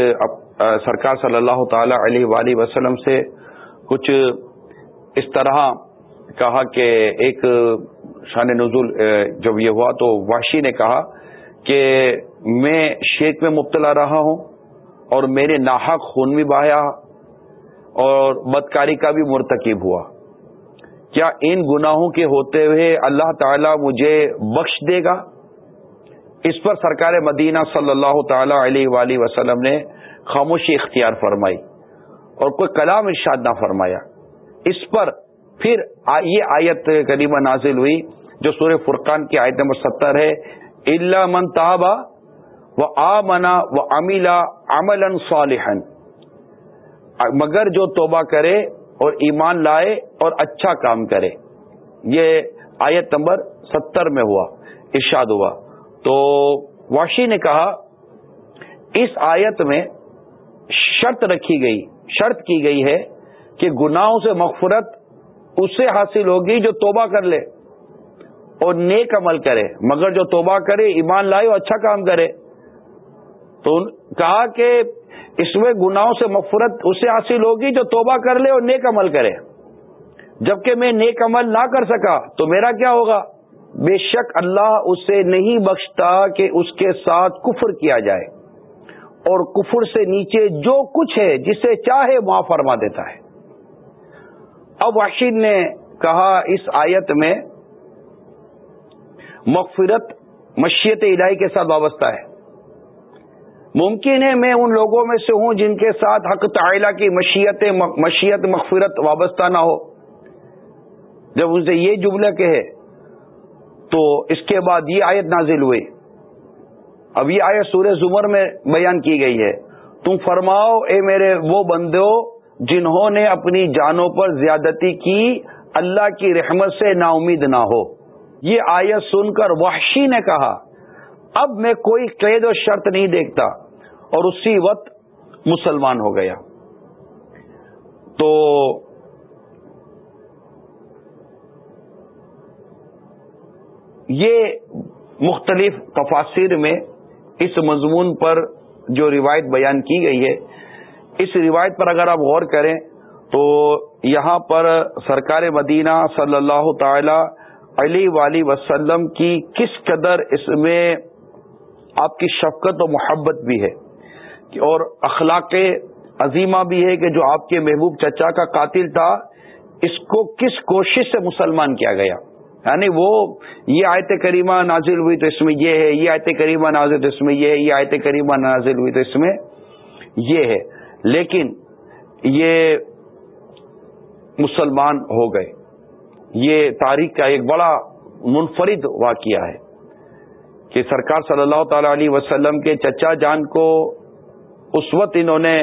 سرکار صلی اللہ تعالی علیہ وآلہ وسلم سے کچھ اس طرح کہا کہ ایک شان نزول جب یہ ہوا تو واشی نے کہا کہ میں شیک میں مبتلا رہا ہوں اور میرے ناحق خون بھی بہایا اور بدکاری کا بھی مرتکب ہوا۔ کیا ان گناہوں کے ہوتے ہوئے اللہ تعالی مجھے بخش دے گا؟ اس پر سرکار مدینہ صلی اللہ تعالی علیہ وآلہ وسلم نے خاموشی اختیار فرمائی اور کوئی کلام ارشاد نہ فرمایا۔ اس پر پھر یہ آیت کریمہ نازل ہوئی جو سورہ فرقان کی آیت نمبر ستر ہے۔ اللہ من و آ منا و امیلا امل صالحن مگر جو توبہ کرے اور ایمان لائے اور اچھا کام کرے۔ یہ آیت نمبر ستر میں ہوا، ارشاد ہوا۔ تو واشی نے کہا، اس آیت میں شرط رکھی گئی، شرط کی گئی ہے کہ گناہوں سے مغفرت اسے حاصل ہوگی جو توبہ کر لے اور نیک عمل کرے، مگر جو توبہ کرے، ایمان لائے اور اچھا کام کرے۔ تو کہا کہ اس میں گناہوں سے مغفرت اسے حاصل ہوگی جو توبہ کر لے اور نیک عمل کرے۔ جبکہ میں نیک عمل نہ کر سکا تو میرا کیا ہوگا؟ بے شک اللہ اسے نہیں بخشتا کہ اس کے ساتھ کفر کیا جائے۔ اور کفر سے نیچے جو کچھ ہے جسے چاہے وہاں فرما دیتا ہے۔ اب واشید نے کہا اس آیت میں، مغفرت مشیت الہی کے ساتھ وابستہ ہے۔ ممکن ہے میں ان لوگوں میں سے ہوں جن کے ساتھ حق تعلیٰ کی مشیت مشیت مغفرت وابستہ نہ ہو۔ جب ان سے یہ جملہ کہے، تو اس کے بعد یہ آیت نازل ہوئی۔ اب یہ آیت سورہ زمر میں بیان کی گئی ہے۔ تم فرماؤ، اے میرے وہ بندو، جنہوں نے اپنی جانوں پر زیادتی کی، اللہ کی رحمت سے نا امید نہ ہو۔ یہ آیت سن کر وحشی نے کہا، اب میں کوئی قید و شرط نہیں دیکھتا۔ اور اسی وقت مسلمان ہو گیا۔ تو یہ مختلف تفاصر میں اس مضمون پر جو روایت بیان کی گئی ہے، اس روایت پر اگر آپ غور کریں تو یہاں پر سرکار مدینہ صلی اللہ تعالی علی والی وسلم کی کس قدر اس میں آپ کی شفقت و محبت بھی ہے۔ اور اخلاق عظیمہ بھی ہے کہ جو آپ کے محبوب چچا کا قاتل تھا، اس کو کس کوشش سے مسلمان کیا گیا؟ یعنی وہ، یہ آیت کریمہ نازل ہوئی تو اس میں یہ ہے، یہ آیت کریمہ نازل تو اس میں یہ ہے، یہ آیت کریمہ نازل ہوئی تو اس میں یہ ہے۔ لیکن یہ مسلمان ہو گئے۔ یہ تاریخ کا ایک بڑا منفرد واقعہ ہے کہ سرکار صلی اللہ تعالی علیہ وسلم کے چچا جان کو اس وقت انہوں نے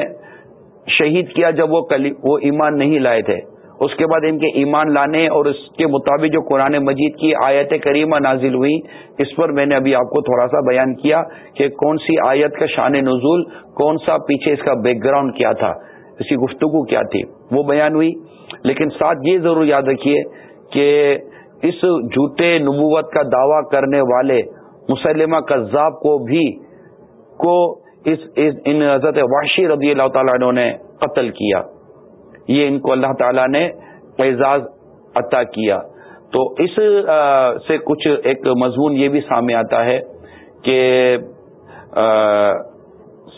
شہید کیا جب وہ وہ ایمان نہیں لائے تھے۔ اس کے بعد ان کے ایمان لانے اور اس کے مطابق جو قرآن مجید کی آیت کریمہ نازل ہوئی، اس پر میں نے ابھی آپ کو تھوڑا سا بیان کیا کہ کون سی آیت کا شان نزول، کون سا پیچھے اس کا بیک گراؤنڈ کیا تھا، اس کی گفتگو کیا تھی۔ وہ بیان ہوئی۔ لیکن ساتھ یہ ضرور یاد رکھیے کہ اس جھوٹے نبوت کا دعوی کرنے والے مسلمہ کذاب کو بھی کو اس ان حضرت واشی رضی اللہ تعالیٰ نے قتل کیا۔ یہ ان کو اللہ تعالیٰ نے اعزاز عطا کیا۔ تو اس سے کچھ ایک مضمون یہ بھی سامنے آتا ہے کہ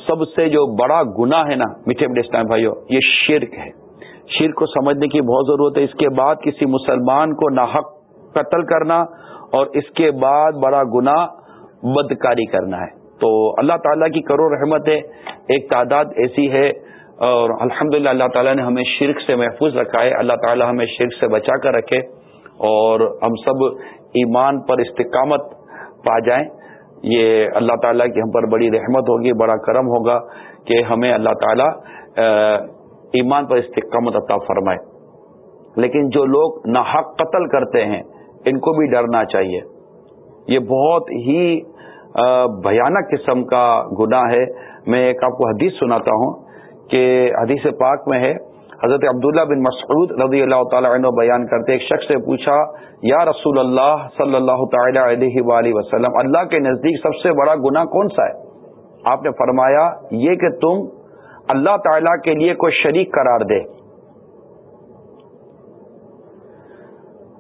سب سے جو بڑا گنا ہے نا، میٹھے میٹھے اسلام بھائیو، یہ شرک ہے۔ شرک کو سمجھنے کی بہت ضرورت ہے۔ اس کے بعد کسی مسلمان کو ناحق قتل کرنا اور اس کے بعد بڑا گنا بدکاری کرنا ہے۔ تو اللہ تعالیٰ کی کرو رحمت ہے ایک تعداد ایسی ہے اور الحمد اللہ تعالیٰ نے ہمیں شرک سے محفوظ رکھا ہے، اللہ تعالیٰ ہمیں شرک سے بچا کر رکھے اور ہم سب ایمان پر استقامت پا جائیں۔ یہ اللہ تعالیٰ کی ہم پر بڑی رحمت ہوگی، بڑا کرم ہوگا کہ ہمیں اللہ تعالیٰ ایمان پر استقامت عطا فرمائے۔ لیکن جو لوگ ناحق قتل کرتے ہیں، ان کو بھی ڈرنا چاہیے۔ یہ بہت ہی بھیانک قسم کا گناہ ہے۔ میں ایک آپ کو حدیث سناتا ہوں کہ حدیث پاک میں ہے۔ حضرت عبداللہ بن مسعود رضی اللہ تعالیٰ عنہ بیان کرتے ایک شخص سے پوچھا، یا رسول اللہ صلی اللہ تعالی علیہ وآلہ وسلم، اللہ کے نزدیک سب سے بڑا گناہ کون سا ہے؟ آپ نے فرمایا، یہ کہ تم اللہ تعالی کے لیے کوئی شریک قرار دے۔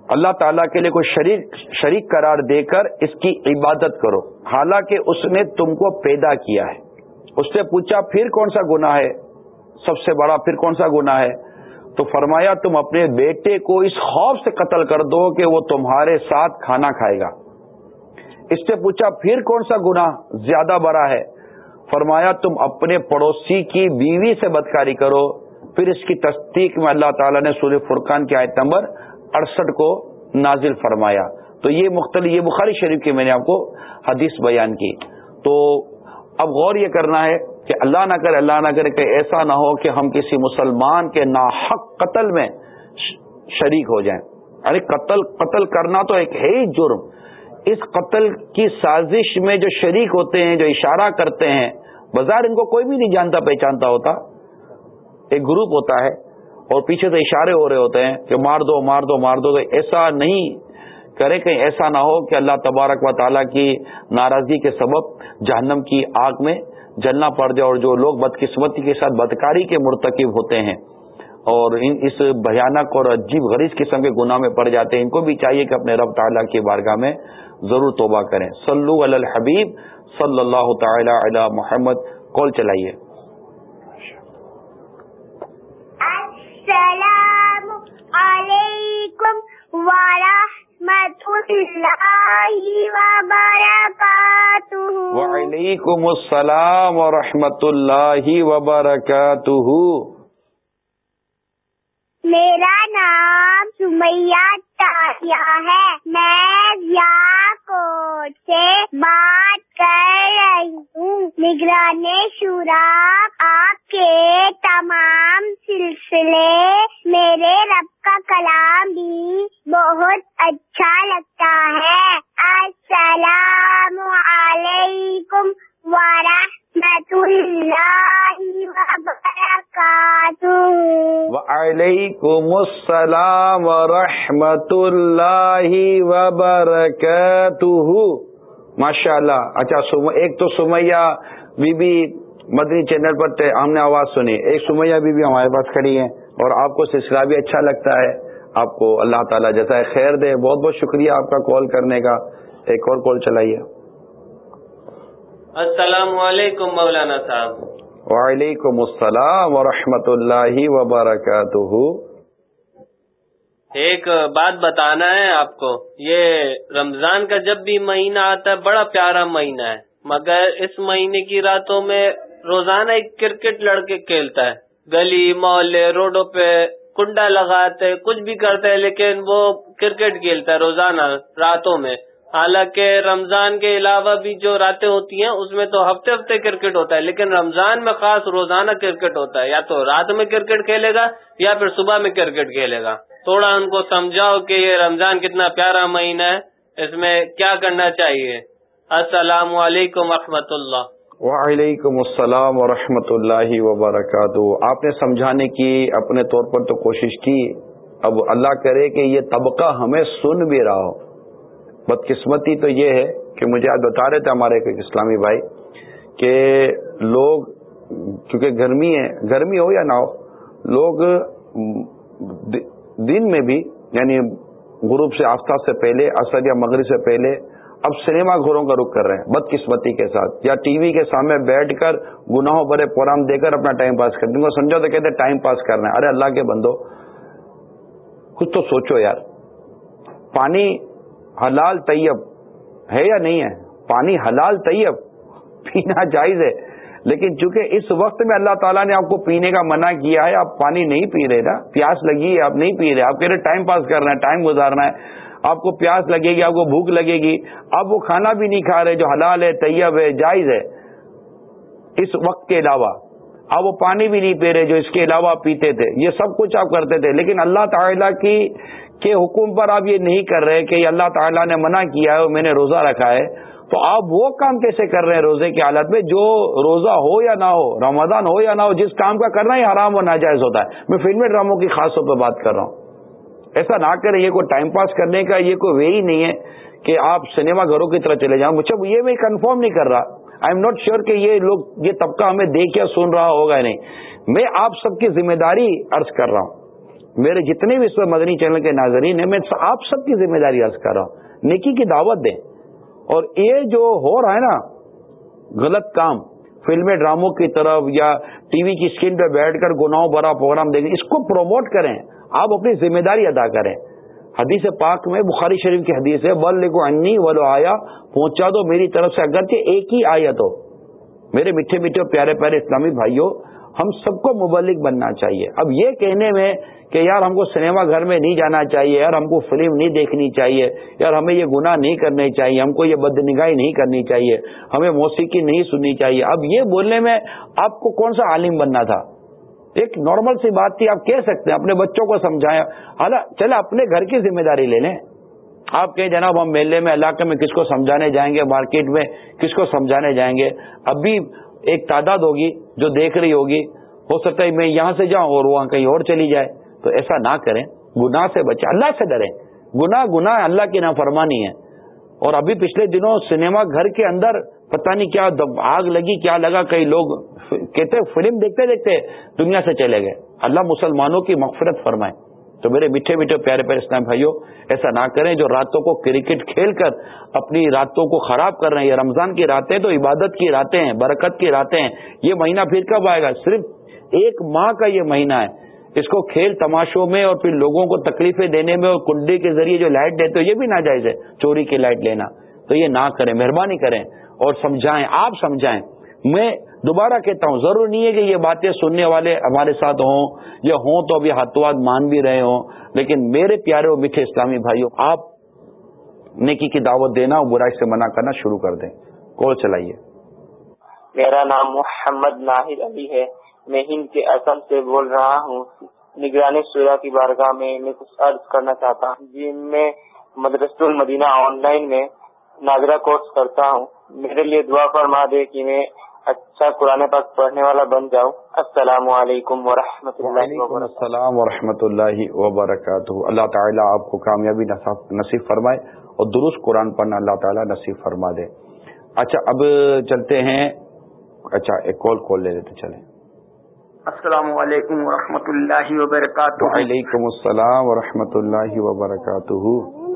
اللہ تعالیٰ کے لیے کوئی شریک شریک قرار دے کر اس کی عبادت کرو۔ حالانکہ اس نے تم کو پیدا کیا ہے۔ اس سے پوچھا، پھر کون سا گنا ہے؟ سب سے بڑا پھر کون سا گنا ہے؟ تو فرمایا، تم اپنے بیٹے کو اس خوف سے قتل کر دو کہ وہ تمہارے ساتھ کھانا کھائے گا۔ اس سے پوچھا، پھر کون سا گنا زیادہ بڑا ہے؟ فرمایا، تم اپنے پڑوسی کی بیوی سے بدکاری کرو۔ پھر اس کی تصدیق میں اللہ تعالیٰ نے سورہ فرقان کی آیت نمبر اڑسٹھ کو نازل فرمایا۔ تو یہ مختلف یہ بخاری شریف کی میں نے آپ کو حدیث بیان کی۔ تو اب غور یہ کرنا ہے کہ اللہ نہ کرے اللہ نہ کرے کہ ایسا نہ ہو کہ ہم کسی مسلمان کے ناحق قتل میں شریک ہو جائیں۔ ارے قتل قتل کرنا تو ایک ہے ہی جرم۔ اس قتل کی سازش میں جو شریک ہوتے ہیں، جو اشارہ کرتے ہیں بازار ان کو کوئی بھی نہیں جانتا، پہچانتا ہوتا۔ ایک گروپ ہوتا ہے اور پیچھے سے اشارے ہو رہے ہوتے ہیں کہ مار دو مار دو مار دو، تو ایسا نہیں۔ کرے کہیں ایسا نہ ہو کہ اللہ تبارک و تعالیٰ کی ناراضگی کے سبب جہنم کی آگ میں جلنا پڑ جائے اور جو لوگ بدقسمتی کے ساتھ بدکاری کے مرتکب ہوتے ہیں اور اس بھیانک اور عجیب غریض قسم کے گناہ میں پڑ جاتے ہیں، ان کو بھی چاہیے کہ اپنے رب تعالیٰ کی بارگاہ میں ضرور توبہ کریں۔ صلو علی الحبیب، صلی اللہ تعالی علی محمد۔ کال چلائیے۔ وعلیکم السلام ورحمۃ اللہ وبرکاتہ۔ میرا نام سمیہ ہے۔ میں کوٹ سے بات کر رہی ہوں۔ نگران شورا آپ کے تمام سلسلے میرے رب کا کلام بھی بہت اچھا لگتا ہے۔ السلام علیکم ورحمۃ اللہ وبرکاتہ۔ وعلیکم السلام ورحمۃ اللہ وبرکاتہ۔ ماشاء اللہ اچھا ایک تو سمیہ بی بی مدنی چینل پر ہم نے آواز سنی، ایک سمیہ بی بی ہمارے پاس کھڑی ہیں اور آپ کو سلسلہ بھی اچھا لگتا ہے آپ کو اللہ تعالیٰ جیسا خیر دے۔ بہت بہت شکریہ آپ کا کال کرنے کا۔ ایک اور کال چلائیے۔ السلام علیکم مولانا صاحب۔ وعلیکم السلام ورحمۃ اللہ وبرکاتہ۔ ایک بات بتانا ہے آپ کو یہ رمضان کا جب بھی مہینہ آتا ہے بڑا پیارا مہینہ ہے مگر اس مہینے کی راتوں میں روزانہ ایک کرکٹ لڑکے کھیلتا ہے۔ گلی، محلے، روڈوں پہ کنڈا لگاتے، کچھ بھی کرتے، لیکن وہ کرکٹ کھیلتا ہے روزانہ راتوں میں۔ حالانکہ رمضان کے علاوہ بھی جو راتیں ہوتی ہیں، اس میں تو ہفتے ہفتے کرکٹ ہوتا ہے، لیکن رمضان میں خاص روزانہ کرکٹ ہوتا ہے۔ یا تو رات میں کرکٹ کھیلے گا، یا پھر صبح میں کرکٹ کھیلے گا۔ تھوڑا ان کو سمجھاؤ کہ یہ رمضان کتنا پیارا مہینہ ہے، اس میں کیا کرنا چاہیے؟ السلام علیکم و اللہ۔ وعلیکم السلام ورحمۃ اللہ وبرکاتہ۔ آپ نے سمجھانے کی اپنے طور پر تو کوشش کی۔ اب اللہ کرے کہ یہ طبقہ ہمیں سن بھی رہا ہو۔ بدقسمتی تو یہ ہے کہ مجھے آج بتا رہے تھے ہمارے ایک اسلامی بھائی کہ لوگ، کیونکہ گرمی ہے، گرمی ہو یا نہ ہو، لوگ دن میں بھی یعنی غروب سے آفتاب سے پہلے اثر یا مغرب سے پہلے اب سنیما گھروں کا رخ کر رہے ہیں، بدقسمتی کے ساتھ، یا ٹی وی کے سامنے بیٹھ کر گناہوں بڑے پروگرام دے کر اپنا ٹائم پاس کر دیں گے۔ سمجھو تو کہتے ٹائم پاس کرنا ہے ارے اللہ کے بندو، کچھ تو سوچو یار۔ پانی حلال طیب ہے یا نہیں ہے؟ پانی حلال طیب پینا جائز ہے۔ لیکن چونکہ اس وقت میں اللہ تعالیٰ نے آپ کو پینے کا منع کیا ہے، آپ پانی نہیں پی رہے نا۔ پیاس لگی ہے، آپ نہیں پی رہے۔ آپ کہہ رہے ٹائم پاس کرنا ہے ٹائم گزارنا ہے۔ آپ کو پیاس لگے گی، آپ کو بھوک لگے گی، آپ وہ کھانا بھی نہیں کھا رہے جو حلال ہے، طیب ہے، جائز ہے۔ اس وقت کے علاوہ آپ وہ پانی بھی نہیں پی رہے جو اس کے علاوہ پیتے تھے۔ یہ سب کچھ آپ کرتے تھے۔ لیکن اللہ تعالیٰ کی، کے حکم پر آپ یہ نہیں کر رہے کہ اللہ تعالیٰ نے منع کیا ہے، میں نے روزہ رکھا ہے۔ تو آپ وہ کام کیسے کر رہے ہیں روزے کی حالت میں؟ جو روزہ ہو یا نہ ہو، رمضان ہو یا نہ ہو، جس کام کا کرنا ہی حرام و ناجائز ہوتا ہے۔ میں فلمی ڈراموں کی خاص طور پہ بات کر رہا ہوں۔ ایسا نہ کریں، یہ کوئی ٹائم پاس کرنے کا یہ کوئی وے ہی نہیں ہے کہ آپ سنیما گھروں کی طرح چلے جاؤں۔ مجھے یہ میں کنفرم نہیں کر رہا۔ آئی ایم ناٹ شیور کہ یہ لوگ یہ طبقہ ہمیں دیکھ یا سن رہا ہوگا یا نہیں۔ میں آپ سب کی ذمہ داری عرض کر رہا ہوں۔ میرے جتنے بھی اس وقت مدنی چینل کے ناظرین ہیں، میں آپ سب کی ذمہ داری عرض کر رہا ہوں۔ نیکی کی دعوت دیں۔ اور یہ جو ہو رہا ہے نا، غلط کام، فلمیں ڈراموں کی طرف یا ٹی وی کی اسکرین پہ بیٹھ کر گناہوں بڑا پروگرام دیں گے اس کو پروموٹ کریں۔ آپ اپنی ذمہ داری ادا کریں۔ حدیث پاک میں بخاری شریف کی حدیث ہے بل لکھو انی ولو آیا پہنچا دو میری طرف سے، اگرچہ ایک ہی آیت ہو۔ میرے میٹھے میٹھے پیارے پیارے اسلامی بھائیوں ہم سب کو مبلک بننا چاہیے۔ اب یہ کہنے میں کہ یار ہم کو سنیما گھر میں نہیں جانا چاہیے، یار ہم کو فلم نہیں دیکھنی چاہیے، یار ہمیں یہ گناہ نہیں کرنے چاہیے، ہم کو یہ بدنگاہی نہیں کرنی چاہیے، ہمیں موسیقی نہیں سننی چاہیے۔ اب یہ بولنے میں آپ کو کون سا عالم بننا تھا؟ ایک نارمل سی بات تھی، آپ کہہ سکتے ہیں، اپنے بچوں کو سمجھائیں۔ حالانکہ چلے، اپنے گھر کی ذمہ داری لے لیں۔ آپ کہیں، جناب، ہم میلے میں، علاقے میں کس کو سمجھانے جائیں گے؟ مارکیٹ میں کس کو سمجھانے جائیں گے؟ ابھی ایک تعداد ہوگی جو دیکھ رہی ہوگی۔ ہو سکتا ہے، میں یہاں سے جاؤں اور وہاں کہیں اور چلی جائے۔ تو ایسا نہ کریں، گناہ سے بچے اللہ سے ڈریں۔ گناہ گناہ اللہ کی نافرمانی ہے۔ اور ابھی پچھلے دنوں سنیما گھر کے اندر پتہ نہیں کیا آگ لگی، کیا لگا؟ کئی لوگ کہتے فلم دیکھتے دیکھتے دنیا سے چلے گئے۔ اللہ مسلمانوں کی مغفرت فرمائے۔ تو میرے میٹھے میٹھے پیارے پیارے اسلام بھائیوں، ایسا نہ کریں جو راتوں کو کرکٹ کھیل کر اپنی راتوں کو خراب کر رہے ہیں۔ یہ رمضان کی راتیں تو عبادت کی راتیں ہیں، برکت کی راتیں ہیں۔ یہ مہینہ پھر کب آئے گا؟ صرف ایک ماہ کا یہ مہینہ ہے۔ اس کو کھیل تماشوں میں اور پھر لوگوں کو تکلیفیں دینے میں اور کنڈی کے ذریعے جو لائٹ دیتے ہو یہ بھی ناجائز ہے، چوری کی لائٹ لینا۔ تو یہ نہ کریں، مہربانی کریں۔ اور سمجھائیں، آپ سمجھائیں۔ میں دوبارہ کہتا ہوں، ضرور نہیں ہے کہ یہ باتیں سننے والے ہمارے ساتھ ہوں یا ہوں تو ابھی ہاتھوں ہاتھ مان بھی رہے ہوں، لیکن میرے پیارے اور میٹھے اسلامی بھائیوں، آپ نیکی کی دعوت دینا اور برائی سے منع کرنا شروع کر دیں۔ کال چلائیے۔ میرا نام محمد ناہر علی ہے۔ میں ہند کے اصل سے بول رہا ہوں۔ نگرانی سورا کی بارگاہ میں میں کچھ عرض کرنا چاہتا ہوں۔ جی میں مدرسہ المدینہ آن لائن میں ناظرہ کورس کرتا ہوں۔ میرے لیے دعا فرما دے کہ میں اچھا قرآن پاک پڑھنے والا بن جاؤں۔ السلام علیکم و رحمۃ اللہ السلام و رحمۃ اللہ وبرکاتہ۔ اللہ تعالیٰ آپ کو کامیابی نصیب فرمائے اور درست قرآن پڑھنا اللہ تعالیٰ نصیب فرما دے۔ اچھا اب چلتے ہیں۔ اچھا ایک کال کال لے لیتے چلیں۔ السلام علیکم و اللہ وبرکاتہ۔ وعلیکم السلام و اللہ وبرکاتہ۔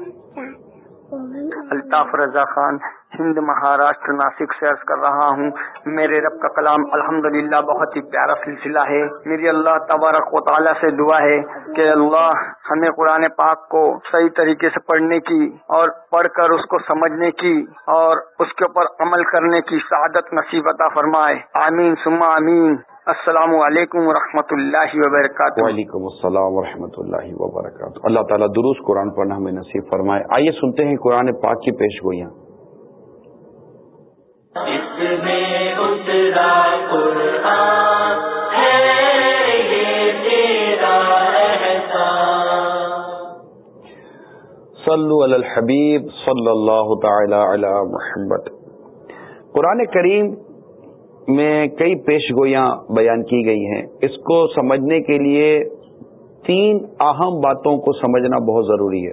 الطاف رضا خان، ہند مہاراشٹر ناسک سے عرض کر رہا ہوں، میرے رب کا کلام الحمد بہت ہی پیارا سلسلہ ہے۔ میری اللہ تبارک و تعالیٰ سے دعا ہے کہ اللہ ہمیں قرآن پاک کو صحیح طریقے سے پڑھنے کی اور پڑھ کر اس کو سمجھنے کی اور اس کے اوپر عمل کرنے کی سعادت نصیب عطا فرمائے۔ آمین سما آمین۔ السلام علیکم و اللہ وبرکاتہ۔ وعلیکم السلام و اللہ وبرکاتہ۔ اللہ تعالیٰ درست قرآن پڑھنا ہمیں نصیب فرمائے۔ آئیے سنتے ہیں قرآن پاک کی پیش گوئیاں۔ صلو علی الحبیب صلی اللہ تعالی علی محمد۔ قرآن کریم میں کئی پیش گویاں بیان کی گئی ہیں۔ اس کو سمجھنے کے لیے تین اہم باتوں کو سمجھنا بہت ضروری ہے۔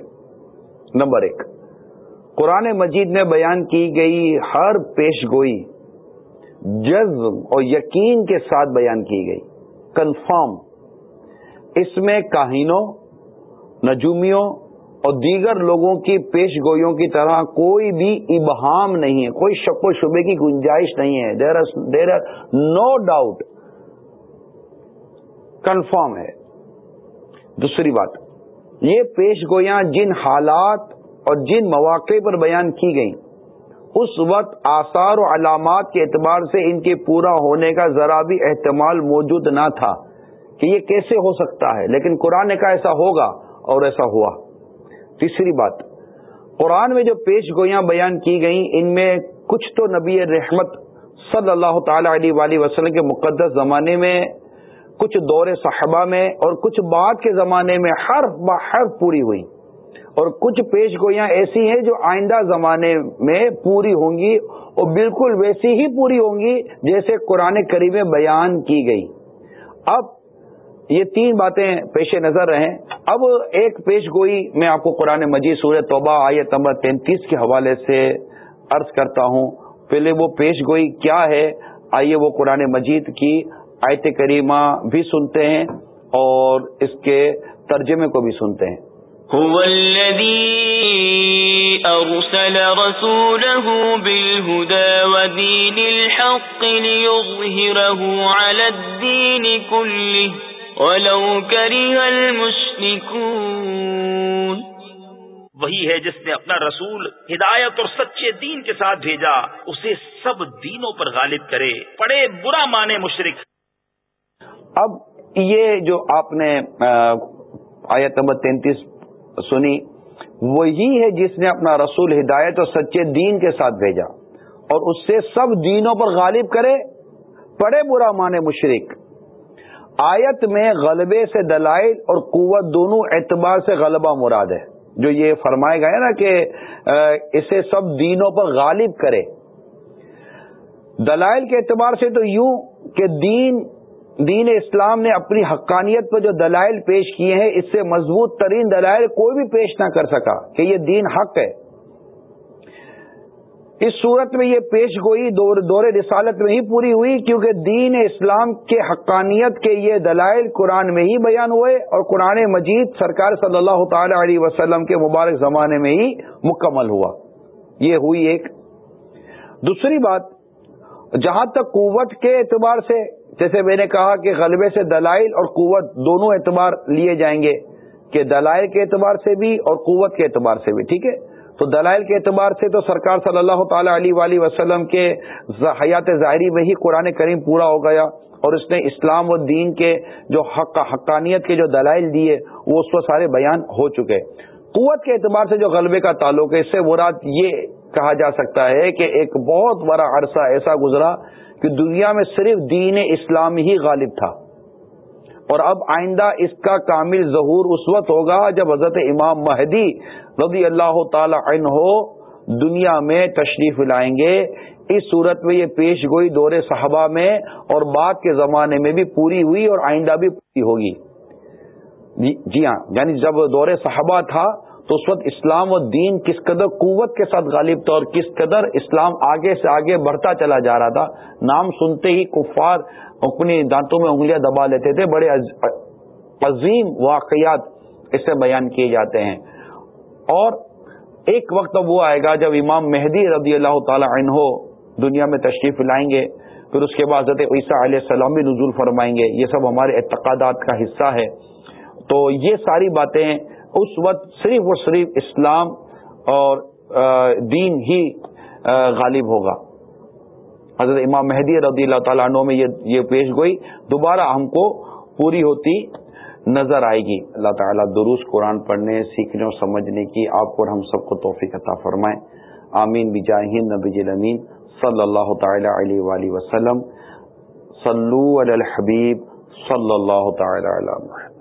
نمبر ایک، قرآن مجید میں بیان کی گئی ہر پیش گوئی جذب اور یقین کے ساتھ بیان کی گئی۔ کنفرم، اس میں کاہینوں، نجومیوں اور دیگر لوگوں کی پیش گوئیوں کی طرح کوئی بھی ابہام نہیں ہے، کوئی شک و شبے کی گنجائش نہیں ہے۔ There there are no doubt confirm ہے۔ دوسری بات، یہ پیش گوئیاں جن حالات اور جن مواقع پر بیان کی گئیں، اس وقت آثار و علامات کے اعتبار سے ان کے پورا ہونے کا ذرا بھی احتمال موجود نہ تھا کہ یہ کیسے ہو سکتا ہے، لیکن قرآن کا ایسا ہوگا اور ایسا ہوا۔ تیسری بات، قرآن میں جو پیش گوئیاں بیان کی گئیں، ان میں کچھ تو نبی رحمت صلی اللہ تعالی علیہ وسلم کے مقدس زمانے میں، کچھ دور صحابہ میں، اور کچھ بعد کے زمانے میں ہر بحر پوری ہوئی۔ اور کچھ پیش گوئیاں ایسی ہیں جو آئندہ زمانے میں پوری ہوں گی، اور بالکل ویسی ہی پوری ہوں گی جیسے قرآن کریم میں بیان کی گئی۔ اب یہ تین باتیں پیش نظر رہیں۔ اب ایک پیش گوئی میں آپ کو قرآن مجید سورہ توبہ آیت نمبر تینتیس کے حوالے سے عرض کرتا ہوں۔ پہلے وہ پیش گوئی کیا ہے؟ آئیے وہ قرآن مجید کی آیت کریمہ بھی سنتے ہیں اور اس کے ترجمے کو بھی سنتے ہیں۔ هو الذي أرسل رسوله بالهدى ودين الحق ليظهره على الدين كله ولو كره المشركون۔ وہی ہے جس نے اپنا رسول ہدایت اور سچے دین کے ساتھ بھیجا اسے سب دینوں پر غالب کرے پڑے برا مانے مشرق اب یہ جو آپ نے آیت نمبر تینتیس سنی وہی ہے جس نے اپنا رسول ہدایت اور سچے دین کے ساتھ بھیجا۔ اور اس سے سب دینوں پر غالب کرے پڑے برا مانے مشرق آیت میں غلبے سے دلائل اور قوت دونوں اعتبار سے غلبہ مراد ہے۔ جو یہ فرمائے گئے نا کہ اسے سب دینوں پر غالب کرے۔ دلائل کے اعتبار سے تو یوں کہ دین دین اسلام نے اپنی حقانیت پر جو دلائل پیش کیے ہیں، اس سے مضبوط ترین دلائل کوئی بھی پیش نہ کر سکا کہ یہ دین حق ہے۔ اس صورت میں یہ پیش گوئی، دور رسالت میں ہی پوری ہوئی، کیونکہ دین اسلام کے حقانیت کے یہ دلائل قرآن میں ہی بیان ہوئے اور قرآن مجید سرکار صلی اللہ تعالی علیہ وسلم کے مبارک زمانے میں ہی مکمل ہوا۔ یہ ہوئی ایک۔ دوسری بات، جہاں تک قوت کے اعتبار سے، جیسے میں نے کہا کہ غلبے سے دلائل اور قوت دونوں اعتبار لیے جائیں گے، کہ دلائل کے اعتبار سے بھی اور قوت کے اعتبار سے بھی، ٹھیک ہے؟ تو دلائل کے اعتبار سے تو سرکار صلی اللہ تعالی علیہ وسلم کے حیات ظاہری میں ہی قرآن کریم پورا ہو گیا اور اس نے اسلام و دین کے جو حق، حقانیت کے جو دلائل دیے وہ اس کو سارے بیان ہو چکے۔ قوت کے اعتبار سے جو غلبے کا تعلق ہے، اس سے مراد یہ کہا جا سکتا ہے کہ ایک بہت بڑا عرصہ ایسا گزرا کہ دنیا میں صرف دین اسلام ہی غالب تھا۔ اور اب آئندہ اس کا کامل ظہور اس وقت ہوگا جب حضرت امام مہدی رضی اللہ تعالی عنہ دنیا میں تشریف لائیں گے۔ اس صورت میں یہ پیش گوئی دور صحابہ میں اور بعد کے زمانے میں بھی پوری ہوئی اور آئندہ بھی پوری ہوگی۔ جی, جی ہاں یعنی جب دور صحابہ تھا تو اس وقت اسلام و دین کس قدر قوت کے ساتھ غالب تھا اور کس قدر اسلام آگے سے آگے بڑھتا چلا جا رہا تھا۔ نام سنتے ہی کفار اپنی دانتوں میں انگلیاں دبا لیتے تھے، بڑے عظیم واقعات اس سے بیان کیے جاتے ہیں۔ اور ایک وقت اب وہ آئے گا جب امام مہدی رضی اللہ تعالی عنہ دنیا میں تشریف لائیں گے، پھر اس کے بعد حضرت عیسیٰ علیہ السلام بھی نزول فرمائیں گے۔ یہ سب ہمارے اعتقادات کا حصہ ہے۔ تو یہ ساری باتیں اس وقت صرف اور صرف اسلام اور دین ہی غالب ہوگا۔ حضرت امام مہدی رضی اللہ تعالیٰ عنہ میں یہ پیش گوئی، دوبارہ ہم کو پوری ہوتی نظر آئے گی۔ اللہ تعالیٰ دروس قرآن پڑھنے، سیکھنے اور سمجھنے کی آپ کو اور ہم سب کو توفیق عطا فرمائیں آمین۔ بجاہین نبی الامین صلی اللہ تعالی علیہ وآلہ وسلم۔ صلو علی الحبیب صلی اللہ تعالی علیہ